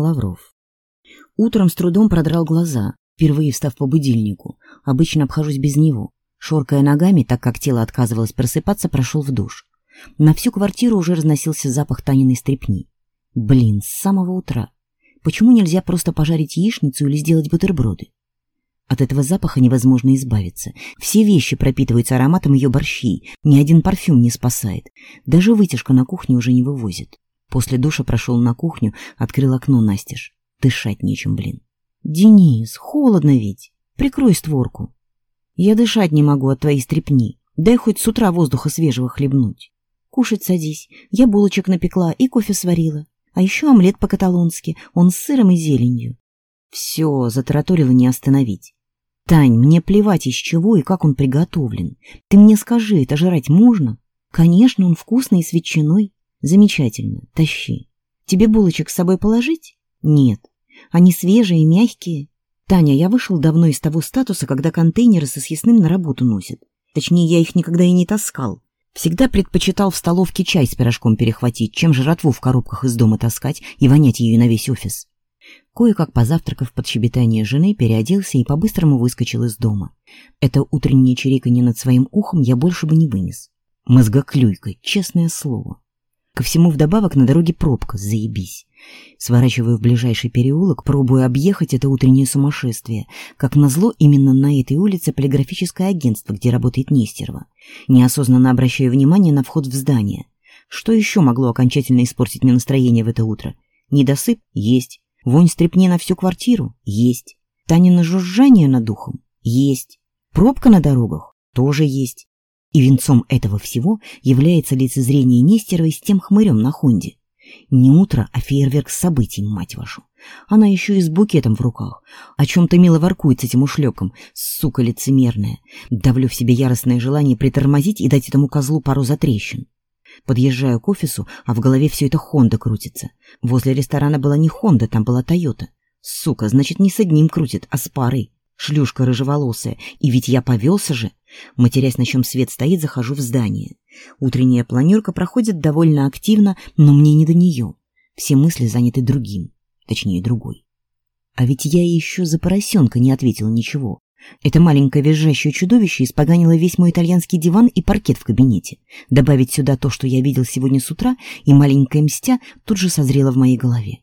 Лавров. Утром с трудом продрал глаза, впервые встав по будильнику. Обычно обхожусь без него. Шоркая ногами, так как тело отказывалось просыпаться, прошел в душ. На всю квартиру уже разносился запах Таниной стрепни. Блин, с самого утра. Почему нельзя просто пожарить яичницу или сделать бутерброды? От этого запаха невозможно избавиться. Все вещи пропитываются ароматом ее борщей, ни один парфюм не спасает. Даже вытяжка на кухне уже не вывозит. После душа прошел на кухню, открыл окно настежь. Дышать нечем, блин. «Денис, холодно ведь. Прикрой створку». «Я дышать не могу от твоей стрепни. Дай хоть с утра воздуха свежего хлебнуть». «Кушать садись. Я булочек напекла и кофе сварила. А еще омлет по-каталонски. Он с сыром и зеленью». «Все», — затараторила не остановить. «Тань, мне плевать, из чего и как он приготовлен. Ты мне скажи, это жрать можно?» «Конечно, он вкусный и с ветчиной. Замечательно, тащи. Тебе булочек с собой положить? Нет. Они свежие и мягкие. Таня, я вышел давно из того статуса, когда контейнеры со съестным на работу носят. Точнее, я их никогда и не таскал. Всегда предпочитал в столовке чай с пирожком перехватить, чем жратву в коробках из дома таскать и вонять ее на весь офис. Кое-как позавтракав под щебетание жены, переоделся и по-быстрому выскочил из дома. Это утреннее чириканье над своим ухом я больше бы не вынес. Мозгоклюйка, честное слово. Ко всему вдобавок на дороге пробка, заебись. Сворачиваю в ближайший переулок, пробую объехать это утреннее сумасшествие. Как назло, именно на этой улице полиграфическое агентство, где работает Нестерова. Неосознанно обращаю внимание на вход в здание. Что еще могло окончательно испортить мне настроение в это утро? Недосып? Есть. Вонь стрепни на всю квартиру? Есть. Танина жужжание над духом? Есть. Пробка на дорогах? Тоже есть. И венцом этого всего является лицезрение Нестеровой с тем хмырем на хунде. Не утро, а фейерверк событий, мать вашу. Она еще и с букетом в руках. О чем-то мило воркует с этим ушлепком, сука лицемерная. Давлю в себе яростное желание притормозить и дать этому козлу пару затрещин. Подъезжаю к офису, а в голове все это Хонда крутится. Возле ресторана была не Хонда, там была Тойота. Сука, значит, не с одним крутит, а с парой. Шлюшка рыжеволосая. И ведь я повелся же. Матерясь, на чем свет стоит, захожу в здание. Утренняя планерка проходит довольно активно, но мне не до нее. Все мысли заняты другим, точнее другой. А ведь я еще за поросенка не ответил ничего. Это маленькое визжащее чудовище испоганило весь мой итальянский диван и паркет в кабинете. Добавить сюда то, что я видел сегодня с утра, и маленькая мстя тут же созрела в моей голове.